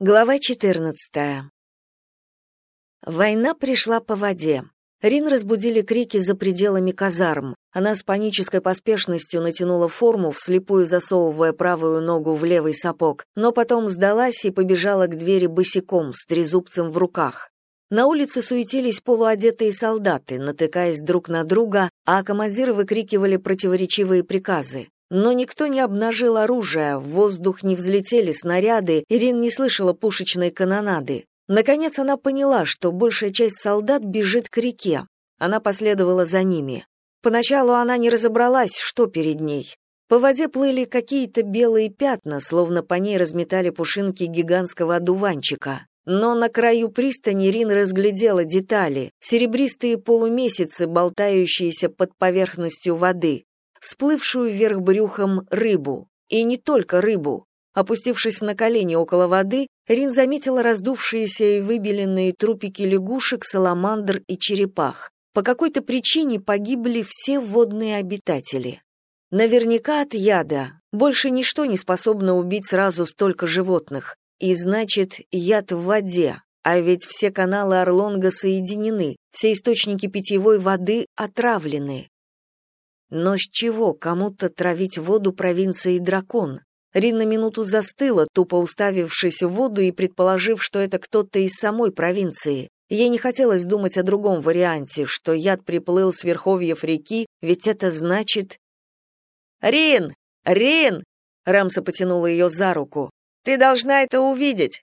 Глава 14. Война пришла по воде. Рин разбудили крики за пределами казарм. Она с панической поспешностью натянула форму, вслепую засовывая правую ногу в левый сапог, но потом сдалась и побежала к двери босиком, с трезубцем в руках. На улице суетились полуодетые солдаты, натыкаясь друг на друга, а командиры выкрикивали противоречивые приказы. Но никто не обнажил оружие, в воздух не взлетели снаряды, Ирин не слышала пушечной канонады. Наконец она поняла, что большая часть солдат бежит к реке. Она последовала за ними. Поначалу она не разобралась, что перед ней. По воде плыли какие-то белые пятна, словно по ней разметали пушинки гигантского одуванчика. Но на краю пристани Рин разглядела детали, серебристые полумесяцы, болтающиеся под поверхностью воды, всплывшую вверх брюхом рыбу. И не только рыбу. Опустившись на колени около воды, Рин заметила раздувшиеся и выбеленные трупики лягушек, саламандр и черепах. По какой-то причине погибли все водные обитатели. Наверняка от яда. Больше ничто не способно убить сразу столько животных. И значит, яд в воде. А ведь все каналы Орлонга соединены, все источники питьевой воды отравлены. Но с чего кому-то травить воду провинции Дракон? Рин на минуту застыла, тупо уставившись в воду и предположив, что это кто-то из самой провинции. Ей не хотелось думать о другом варианте, что яд приплыл с верховьев реки, ведь это значит... «Рин! Рин!» Рамса потянула ее за руку. «Ты должна это увидеть!»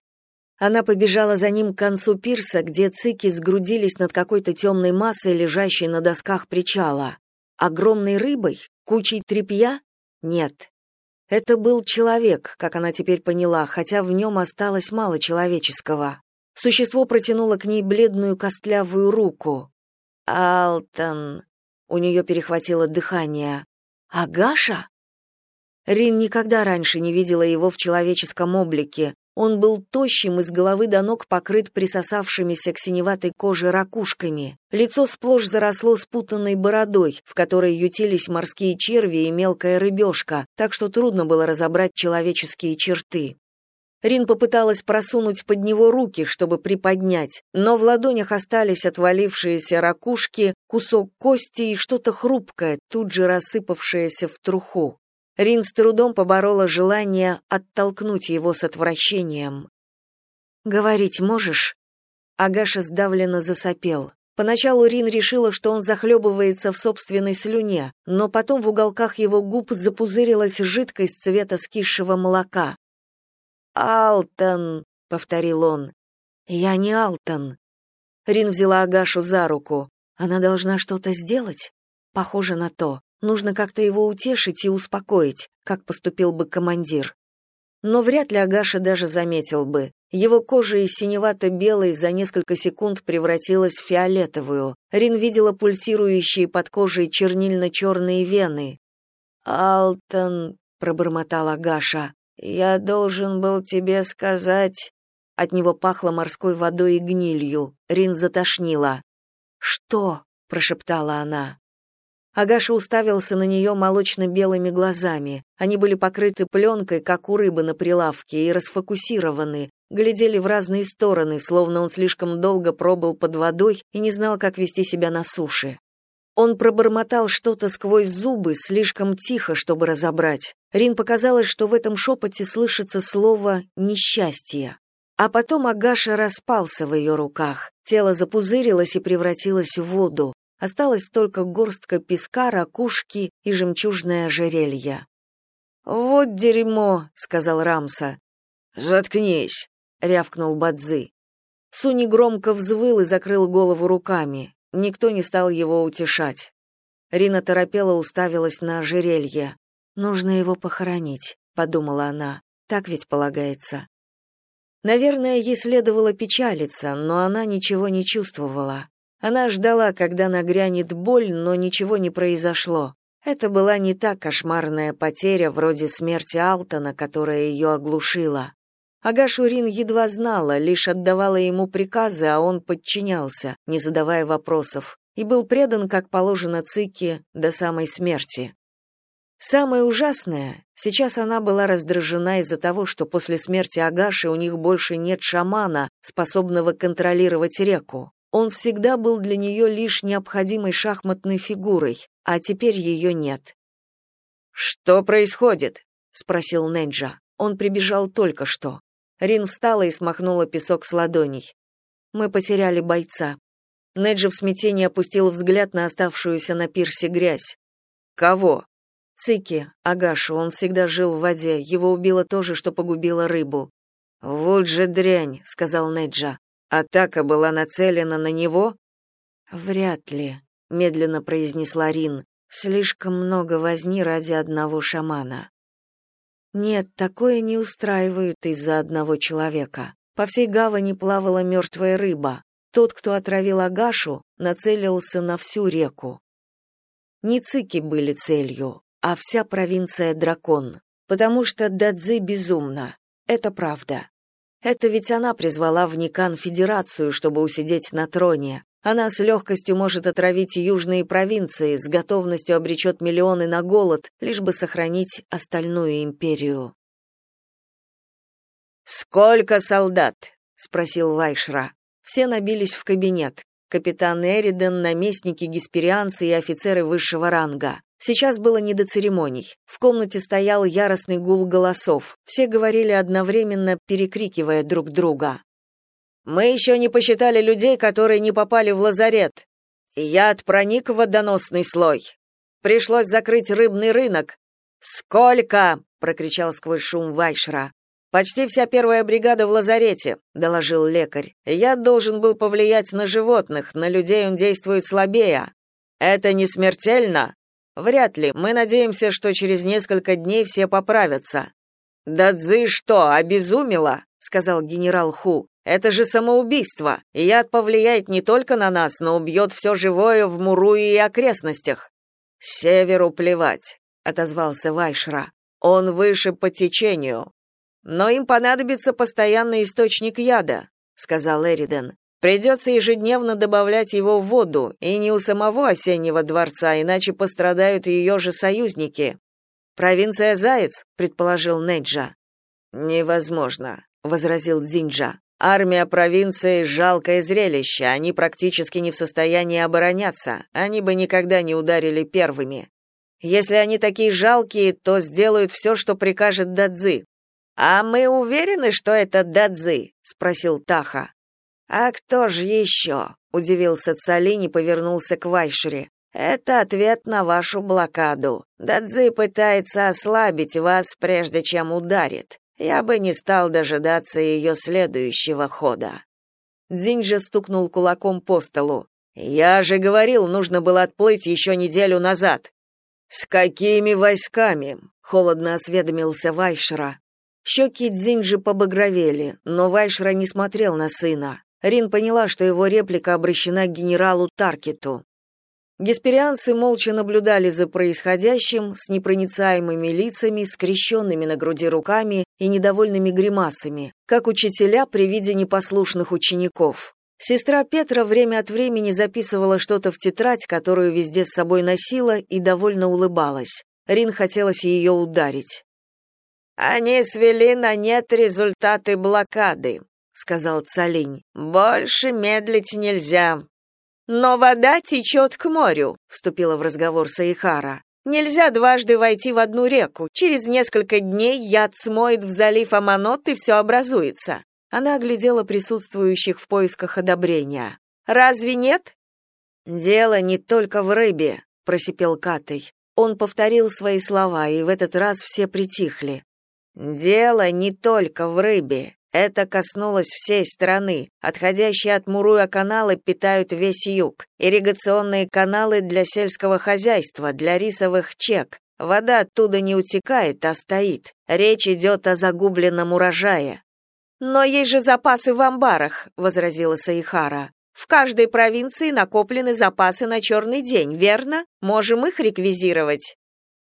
Она побежала за ним к концу пирса, где цики сгрудились над какой-то темной массой, лежащей на досках причала. Огромной рыбой? Кучей тряпья? Нет. Это был человек, как она теперь поняла, хотя в нем осталось мало человеческого. Существо протянуло к ней бледную костлявую руку. «Алтон!» У нее перехватило дыхание. «Агаша?» Рин никогда раньше не видела его в человеческом облике, он был тощим и с головы до ног покрыт присосавшимися к синеватой коже ракушками. Лицо сплошь заросло спутанной бородой, в которой ютились морские черви и мелкая рыбешка, так что трудно было разобрать человеческие черты. Рин попыталась просунуть под него руки, чтобы приподнять, но в ладонях остались отвалившиеся ракушки, кусок кости и что-то хрупкое, тут же рассыпавшееся в труху. Рин с трудом поборола желание оттолкнуть его с отвращением. «Говорить можешь?» Агаша сдавленно засопел. Поначалу Рин решила, что он захлебывается в собственной слюне, но потом в уголках его губ запузырилась жидкость цвета скисшего молока. «Алтон», — повторил он. «Я не Алтон». Рин взяла Агашу за руку. Она должна что-то сделать? Похоже на то. Нужно как-то его утешить и успокоить, как поступил бы командир. Но вряд ли Агаша даже заметил бы. Его кожа из синевато-белой за несколько секунд превратилась в фиолетовую. Рин видела пульсирующие под кожей чернильно-черные вены. «Алтон», — пробормотал Агаша, — «я должен был тебе сказать...» От него пахло морской водой и гнилью. Рин затошнила. «Что?» — прошептала она. Агаша уставился на нее молочно-белыми глазами. Они были покрыты пленкой, как у рыбы на прилавке, и расфокусированы, глядели в разные стороны, словно он слишком долго пробыл под водой и не знал, как вести себя на суше. Он пробормотал что-то сквозь зубы, слишком тихо, чтобы разобрать. Рин показалось, что в этом шепоте слышится слово «несчастье». А потом Агаша распался в ее руках, тело запузырилось и превратилось в воду. Осталась только горстка песка, ракушки и жемчужное ожерелье. «Вот дерьмо», — сказал Рамса. «Заткнись», — рявкнул Бадзы. Суни громко взвыл и закрыл голову руками. Никто не стал его утешать. Рина торопела уставилась на ожерелье. «Нужно его похоронить», — подумала она. «Так ведь полагается». Наверное, ей следовало печалиться, но она ничего не чувствовала. Она ждала, когда нагрянет боль, но ничего не произошло. Это была не та кошмарная потеря вроде смерти Алтона, которая ее оглушила. Агашурин едва знала, лишь отдавала ему приказы, а он подчинялся, не задавая вопросов, и был предан, как положено Цике, до самой смерти. Самое ужасное, сейчас она была раздражена из-за того, что после смерти Агаши у них больше нет шамана, способного контролировать реку. Он всегда был для нее лишь необходимой шахматной фигурой, а теперь ее нет. «Что происходит?» — спросил Неджа. Он прибежал только что. Рин встала и смахнула песок с ладоней. «Мы потеряли бойца». Неджа в смятении опустил взгляд на оставшуюся на пирсе грязь. «Кого?» Цики, Агашу, он всегда жил в воде, его убило то же, что погубило рыбу. «Вот же дрянь», — сказал Неджа. «Атака была нацелена на него?» «Вряд ли», — медленно произнесла Рин. «Слишком много возни ради одного шамана». «Нет, такое не устраивают из-за одного человека. По всей гавани плавала мертвая рыба. Тот, кто отравил Агашу, нацелился на всю реку. Не цики были целью, а вся провинция Дракон, потому что Дадзи безумна. Это правда. Это ведь она призвала в Никан Федерацию, чтобы усидеть на троне. Она с легкостью может отравить южные провинции, с готовностью обречет миллионы на голод, лишь бы сохранить остальную империю. «Сколько солдат?» — спросил Вайшра. Все набились в кабинет. Капитан Эриден, наместники, гесперианцы и офицеры высшего ранга. Сейчас было не до церемоний. В комнате стоял яростный гул голосов. Все говорили одновременно, перекрикивая друг друга. «Мы еще не посчитали людей, которые не попали в лазарет. Яд проник в водоносный слой. Пришлось закрыть рыбный рынок. Сколько?» — прокричал сквозь шум Вайшра. «Почти вся первая бригада в лазарете», — доложил лекарь. «Яд должен был повлиять на животных, на людей он действует слабее. Это не смертельно?» Вряд ли. Мы надеемся, что через несколько дней все поправятся. Да Цзы что, обезумела? сказал генерал Ху. Это же самоубийство. Яд повлияет не только на нас, но убьет все живое в Муруе и окрестностях. Северу плевать, отозвался Вайшра. Он выше по течению. Но им понадобится постоянный источник яда, сказал Эриден. Придется ежедневно добавлять его в воду, и не у самого осеннего дворца, иначе пострадают ее же союзники. Провинция Заяц, предположил Неджа. Невозможно, возразил Дзинджа. Армия провинции жалкое зрелище, они практически не в состоянии обороняться, они бы никогда не ударили первыми. Если они такие жалкие, то сделают все, что прикажет Дадзи. А мы уверены, что это Дадзи, спросил Таха. «А кто же еще?» — удивился Цалин и повернулся к Вайшере. «Это ответ на вашу блокаду. Дадзи пытается ослабить вас, прежде чем ударит. Я бы не стал дожидаться ее следующего хода». Дзинджа стукнул кулаком по столу. «Я же говорил, нужно было отплыть еще неделю назад». «С какими войсками?» — холодно осведомился Вайшера. Щеки Дзинджи побагровели, но Вайшера не смотрел на сына. Рин поняла, что его реплика обращена к генералу Таркету. Гесперианцы молча наблюдали за происходящим с непроницаемыми лицами, скрещенными на груди руками и недовольными гримасами, как учителя при виде непослушных учеников. Сестра Петра время от времени записывала что-то в тетрадь, которую везде с собой носила, и довольно улыбалась. Рин хотелось ее ударить. «Они свели на нет результаты блокады», сказал Цалинь. Больше медлить нельзя. Но вода течет к морю, вступила в разговор Саихара. Нельзя дважды войти в одну реку. Через несколько дней яд смоет в залив Аманот и все образуется. Она оглядела присутствующих в поисках одобрения. Разве нет? Дело не только в рыбе, просипел Катей. Он повторил свои слова, и в этот раз все притихли. Дело не только в рыбе. Это коснулось всей страны. Отходящие от Муруя каналы питают весь юг. Ирригационные каналы для сельского хозяйства, для рисовых чек. Вода оттуда не утекает, а стоит. Речь идет о загубленном урожае. «Но есть же запасы в амбарах», — возразила Саихара. «В каждой провинции накоплены запасы на черный день, верно? Можем их реквизировать».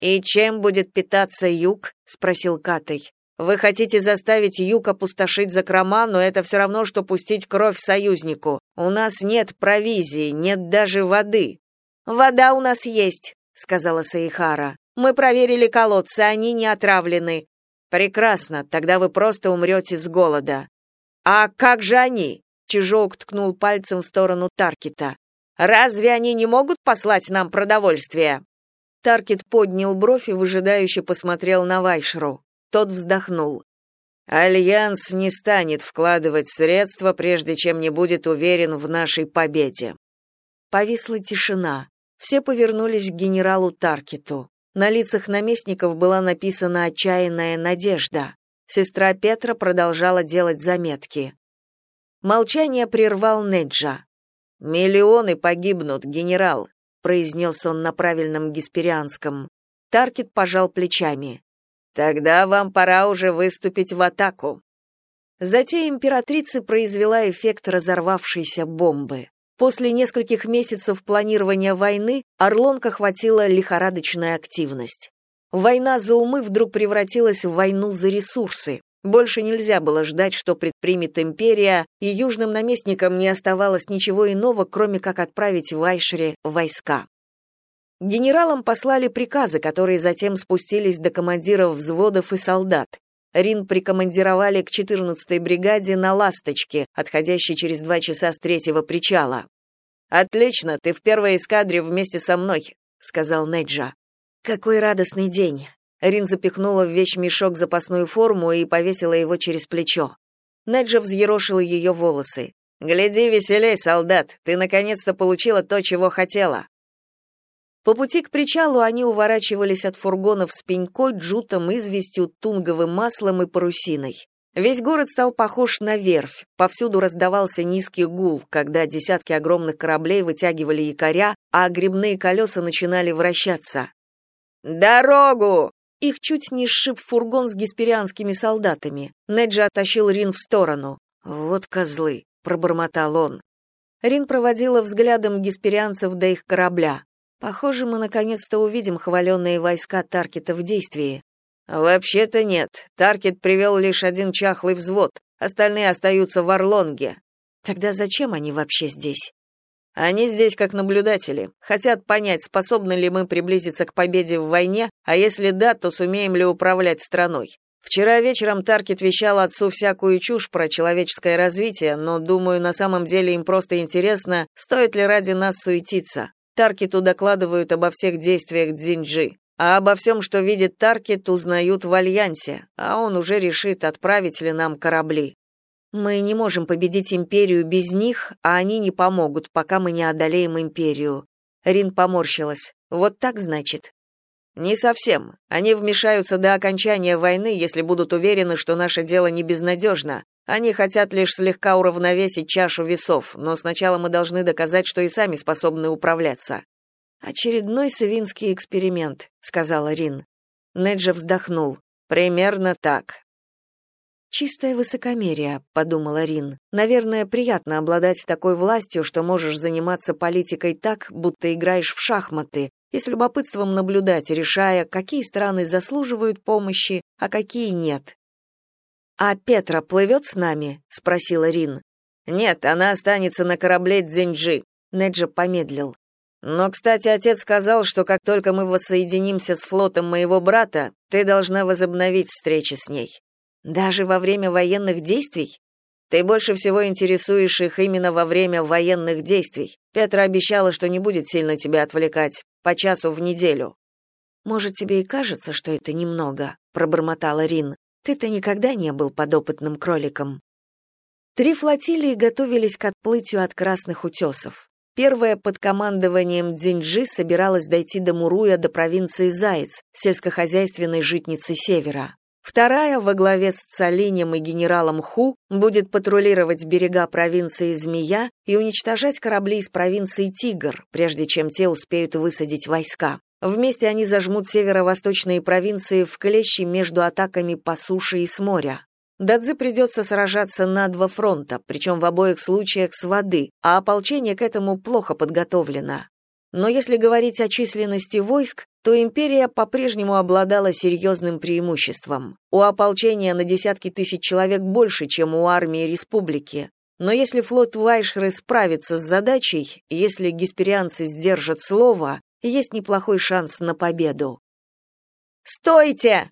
«И чем будет питаться юг?» — спросил Катай. Вы хотите заставить юг опустошить закрома, но это все равно, что пустить кровь союзнику. У нас нет провизии, нет даже воды. Вода у нас есть, сказала Саихара. Мы проверили колодцы, они не отравлены. Прекрасно, тогда вы просто умрете с голода. А как же они? Чижок ткнул пальцем в сторону Таркита. Разве они не могут послать нам продовольствие? Таркит поднял бровь и выжидающе посмотрел на Вайшру. Тот вздохнул. Альянс не станет вкладывать средства, прежде чем не будет уверен в нашей победе. Повисла тишина. Все повернулись к генералу Таркиту. На лицах наместников была написана отчаянная надежда. Сестра Петра продолжала делать заметки. Молчание прервал Неджа. «Миллионы погибнут, генерал», — произнес он на правильном гесперианском. Таркит пожал плечами. Тогда вам пора уже выступить в атаку. Затем императрица произвела эффект разорвавшейся бомбы. После нескольких месяцев планирования войны Орлонка хватила лихорадочная активность. Война за умы вдруг превратилась в войну за ресурсы. Больше нельзя было ждать, что предпримет империя, и южным наместникам не оставалось ничего иного, кроме как отправить в Айшре войска. Генералам послали приказы, которые затем спустились до командиров взводов и солдат. Рин прикомандировали к 14-й бригаде на «Ласточке», отходящей через два часа с третьего причала. «Отлично, ты в первой эскадре вместе со мной», — сказал Неджа. «Какой радостный день!» Рин запихнула в вещмешок запасную форму и повесила его через плечо. Неджа взъерошила ее волосы. «Гляди веселей, солдат, ты наконец-то получила то, чего хотела». По пути к причалу они уворачивались от фургонов с пенькой, джутом, известью, тунговым маслом и парусиной. Весь город стал похож на верфь. Повсюду раздавался низкий гул, когда десятки огромных кораблей вытягивали якоря, а грибные колеса начинали вращаться. «Дорогу!» Их чуть не сшиб фургон с гесперианскими солдатами. Неджи оттащил Рин в сторону. «Вот козлы», — пробормотал он. Рин проводила взглядом гесперианцев до их корабля. Похоже, мы наконец-то увидим хваленные войска Таркета в действии. Вообще-то нет. Таркет привел лишь один чахлый взвод, остальные остаются в Орлонге. Тогда зачем они вообще здесь? Они здесь как наблюдатели, хотят понять, способны ли мы приблизиться к победе в войне, а если да, то сумеем ли управлять страной. Вчера вечером Таркет вещал отцу всякую чушь про человеческое развитие, но, думаю, на самом деле им просто интересно, стоит ли ради нас суетиться. Таркету докладывают обо всех действиях Дзинджи, а обо всем, что видит Таркет, узнают в Альянсе, а он уже решит, отправить ли нам корабли. Мы не можем победить империю без них, а они не помогут, пока мы не одолеем империю. Рин поморщилась. Вот так, значит? Не совсем. Они вмешаются до окончания войны, если будут уверены, что наше дело не безнадежно, они хотят лишь слегка уравновесить чашу весов, но сначала мы должны доказать, что и сами способны управляться. Очередной савинский эксперимент, сказала Рин. Неджа вздохнул. Примерно так. Чистое высокомерие, подумала Рин. Наверное, приятно обладать такой властью, что можешь заниматься политикой так, будто играешь в шахматы, и с любопытством наблюдать, решая, какие страны заслуживают помощи, а какие нет. «А Петра плывет с нами?» — спросила Рин. «Нет, она останется на корабле Дзинджи», — Неджа помедлил. «Но, кстати, отец сказал, что как только мы воссоединимся с флотом моего брата, ты должна возобновить встречи с ней. Даже во время военных действий? Ты больше всего интересуешь их именно во время военных действий. Петра обещала, что не будет сильно тебя отвлекать, по часу в неделю». «Может, тебе и кажется, что это немного», — пробормотала Рин. Ты-то никогда не был подопытным кроликом. Три флотилии готовились к отплытию от Красных утесов. Первая под командованием Дзинджи собиралась дойти до Муруя до провинции Заяц, сельскохозяйственной житницы Севера. Вторая, во главе с Цалинем и генералом Ху, будет патрулировать берега провинции Змея и уничтожать корабли из провинции Тигр, прежде чем те успеют высадить войска. Вместе они зажмут северо-восточные провинции в клещи между атаками по суше и с моря. Дадзе придется сражаться на два фронта, причем в обоих случаях с воды, а ополчение к этому плохо подготовлено. Но если говорить о численности войск, то империя по-прежнему обладала серьезным преимуществом. У ополчения на десятки тысяч человек больше, чем у армии республики. Но если флот Вайшры справится с задачей, если гесперианцы сдержат слово, есть неплохой шанс на победу. Стойте!»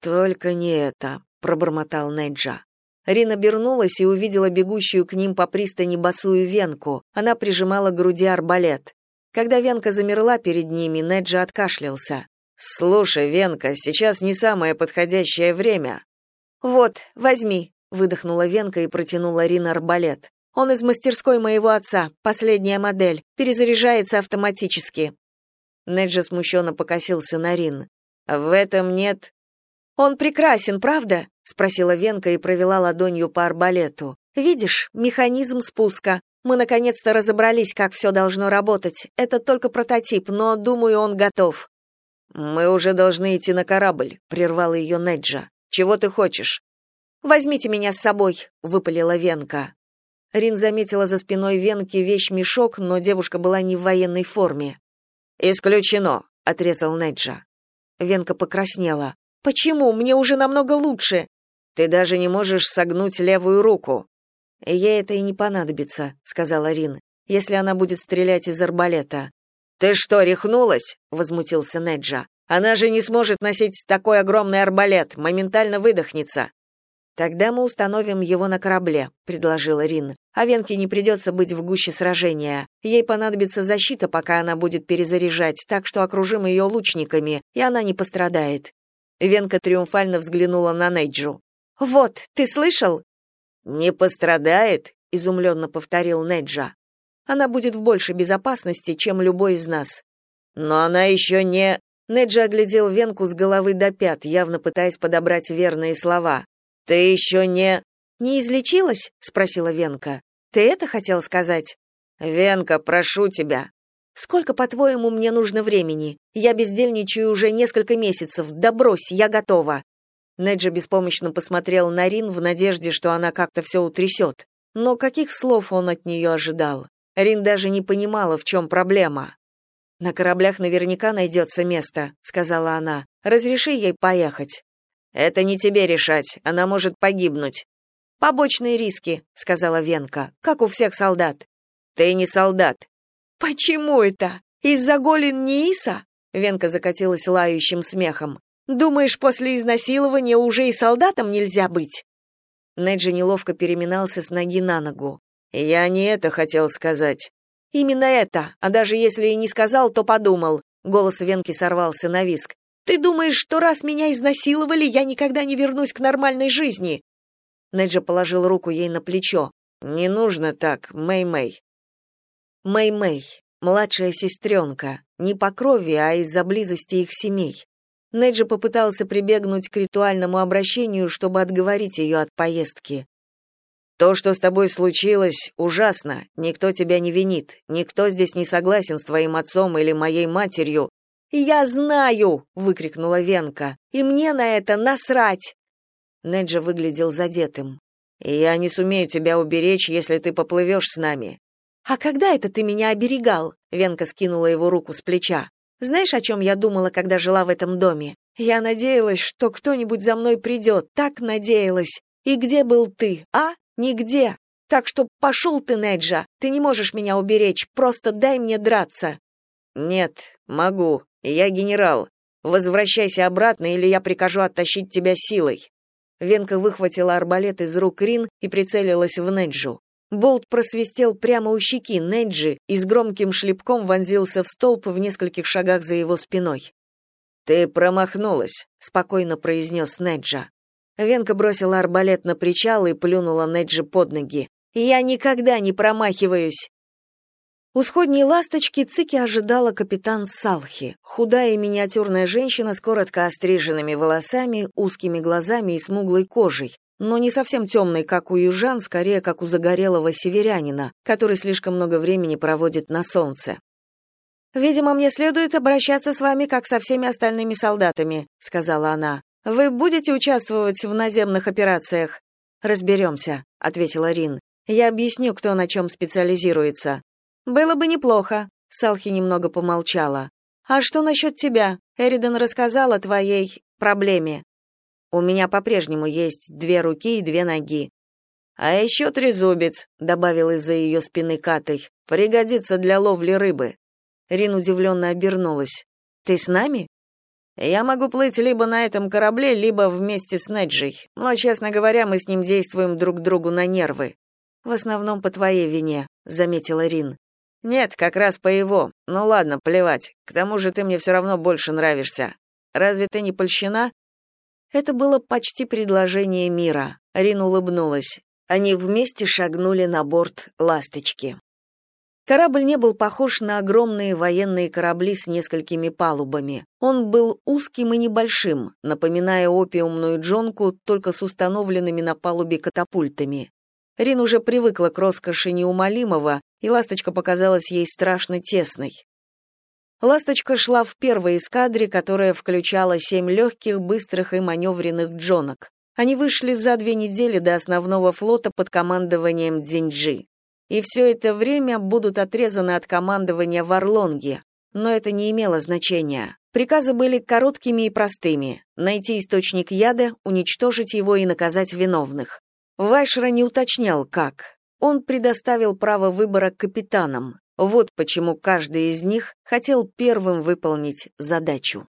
«Только не это», — пробормотал Неджа. Рин обернулась и увидела бегущую к ним по пристани босую венку. Она прижимала к груди арбалет. Когда венка замерла перед ними, Неджа откашлялся. «Слушай, Венка, сейчас не самое подходящее время». «Вот, возьми», — выдохнула Венка и протянула Рин арбалет. «Он из мастерской моего отца, последняя модель, перезаряжается автоматически». Неджа смущенно покосился на Рин. «В этом нет...» «Он прекрасен, правда?» — спросила Венка и провела ладонью по арбалету. «Видишь, механизм спуска. Мы наконец-то разобрались, как все должно работать. Это только прототип, но, думаю, он готов. «Мы уже должны идти на корабль», — прервал ее Неджа. «Чего ты хочешь?» «Возьмите меня с собой», — выпалила Венка. Рин заметила за спиной Венки вещь-мешок, но девушка была не в военной форме. «Исключено», — отрезал Неджа. Венка покраснела. «Почему? Мне уже намного лучше». «Ты даже не можешь согнуть левую руку». «Ей это и не понадобится», — сказала Рин, «если она будет стрелять из арбалета. «Ты что, рехнулась?» — возмутился Неджа. «Она же не сможет носить такой огромный арбалет, моментально выдохнется». «Тогда мы установим его на корабле», — предложила Рин. «А Венке не придется быть в гуще сражения. Ей понадобится защита, пока она будет перезаряжать, так что окружим ее лучниками, и она не пострадает». Венка триумфально взглянула на Неджу. «Вот, ты слышал?» «Не пострадает?» — изумленно повторил Неджа она будет в большей безопасности, чем любой из нас. Но она еще не... Неджи оглядел Венку с головы до пят, явно пытаясь подобрать верные слова. «Ты еще не...» «Не излечилась?» — спросила Венка. «Ты это хотел сказать?» «Венка, прошу тебя». «Сколько, по-твоему, мне нужно времени? Я бездельничаю уже несколько месяцев. Да брось, я готова». Неджи беспомощно посмотрел на Рин в надежде, что она как-то все утрясет. Но каких слов он от нее ожидал? Рин даже не понимала, в чем проблема. «На кораблях наверняка найдется место», — сказала она. «Разреши ей поехать». «Это не тебе решать, она может погибнуть». «Побочные риски», — сказала Венка, — «как у всех солдат». «Ты не солдат». «Почему это? Из-за голен Нииса?» Венка закатилась лающим смехом. «Думаешь, после изнасилования уже и солдатом нельзя быть?» Неджи неловко переминался с ноги на ногу. Я не это хотел сказать. Именно это. А даже если и не сказал, то подумал. Голос Венки сорвался на виск. Ты думаешь, что раз меня изнасиловали, я никогда не вернусь к нормальной жизни? Неджа положил руку ей на плечо. Не нужно так, Мэй-Мэй. Мэй-Мэй, младшая сестренка, не по крови, а из-за близости их семей. Неджа попытался прибегнуть к ритуальному обращению, чтобы отговорить ее от поездки. То, что с тобой случилось, ужасно. Никто тебя не винит. Никто здесь не согласен с твоим отцом или моей матерью. Я знаю, выкрикнула Венка. И мне на это насрать. Неджа выглядел задетым. Я не сумею тебя уберечь, если ты поплывешь с нами. А когда это ты меня оберегал? Венка скинула его руку с плеча. Знаешь, о чем я думала, когда жила в этом доме? Я надеялась, что кто-нибудь за мной придет, так надеялась. И где был ты, а? Нигде. Так что пошел ты, Неджа. Ты не можешь меня уберечь. Просто дай мне драться. Нет, могу. Я генерал. Возвращайся обратно, или я прикажу оттащить тебя силой. Венка выхватила арбалет из рук Рин и прицелилась в Неджу. Болт просвистел прямо у щеки Неджи и с громким шлепком вонзился в столб в нескольких шагах за его спиной. «Ты промахнулась», — спокойно произнес Неджа. Венка бросила арбалет на причал и плюнула Неджи под ноги. «Я никогда не промахиваюсь!» У сходней ласточки Цики ожидала капитан Салхи, худая и миниатюрная женщина с коротко остриженными волосами, узкими глазами и смуглой кожей, но не совсем темной, как у южан, скорее как у загорелого северянина, который слишком много времени проводит на солнце. «Видимо, мне следует обращаться с вами, как со всеми остальными солдатами», — сказала она. Вы будете участвовать в наземных операциях? Разберемся», — ответила Рин. Я объясню, кто на чем специализируется. Было бы неплохо, Салхи немного помолчала. А что насчет тебя? Эридан рассказал о твоей проблеме. У меня по-прежнему есть две руки и две ноги. А еще трезубец, добавил из-за ее спины Катой. Пригодится для ловли рыбы. Рин удивленно обернулась. Ты с нами? Я могу плыть либо на этом корабле, либо вместе с Неджей. Но, честно говоря, мы с ним действуем друг другу на нервы. В основном по твоей вине, заметила Рин. Нет, как раз по его. Ну ладно, плевать. К тому же ты мне все равно больше нравишься. Разве ты не польщена? Это было почти предложение мира. Рин улыбнулась. Они вместе шагнули на борт «Ласточки». Корабль не был похож на огромные военные корабли с несколькими палубами. Он был узким и небольшим, напоминая опиумную джонку, только с установленными на палубе катапультами. Рин уже привыкла к роскоши неумолимого, и «Ласточка» показалась ей страшно тесной. «Ласточка» шла в первой эскадре, которая включала семь легких, быстрых и маневренных джонок. Они вышли за две недели до основного флота под командованием Дзиньджи и все это время будут отрезаны от командования в Орлонге. Но это не имело значения. Приказы были короткими и простыми — найти источник яда, уничтожить его и наказать виновных. Вайшера не уточнял, как. Он предоставил право выбора капитанам. Вот почему каждый из них хотел первым выполнить задачу.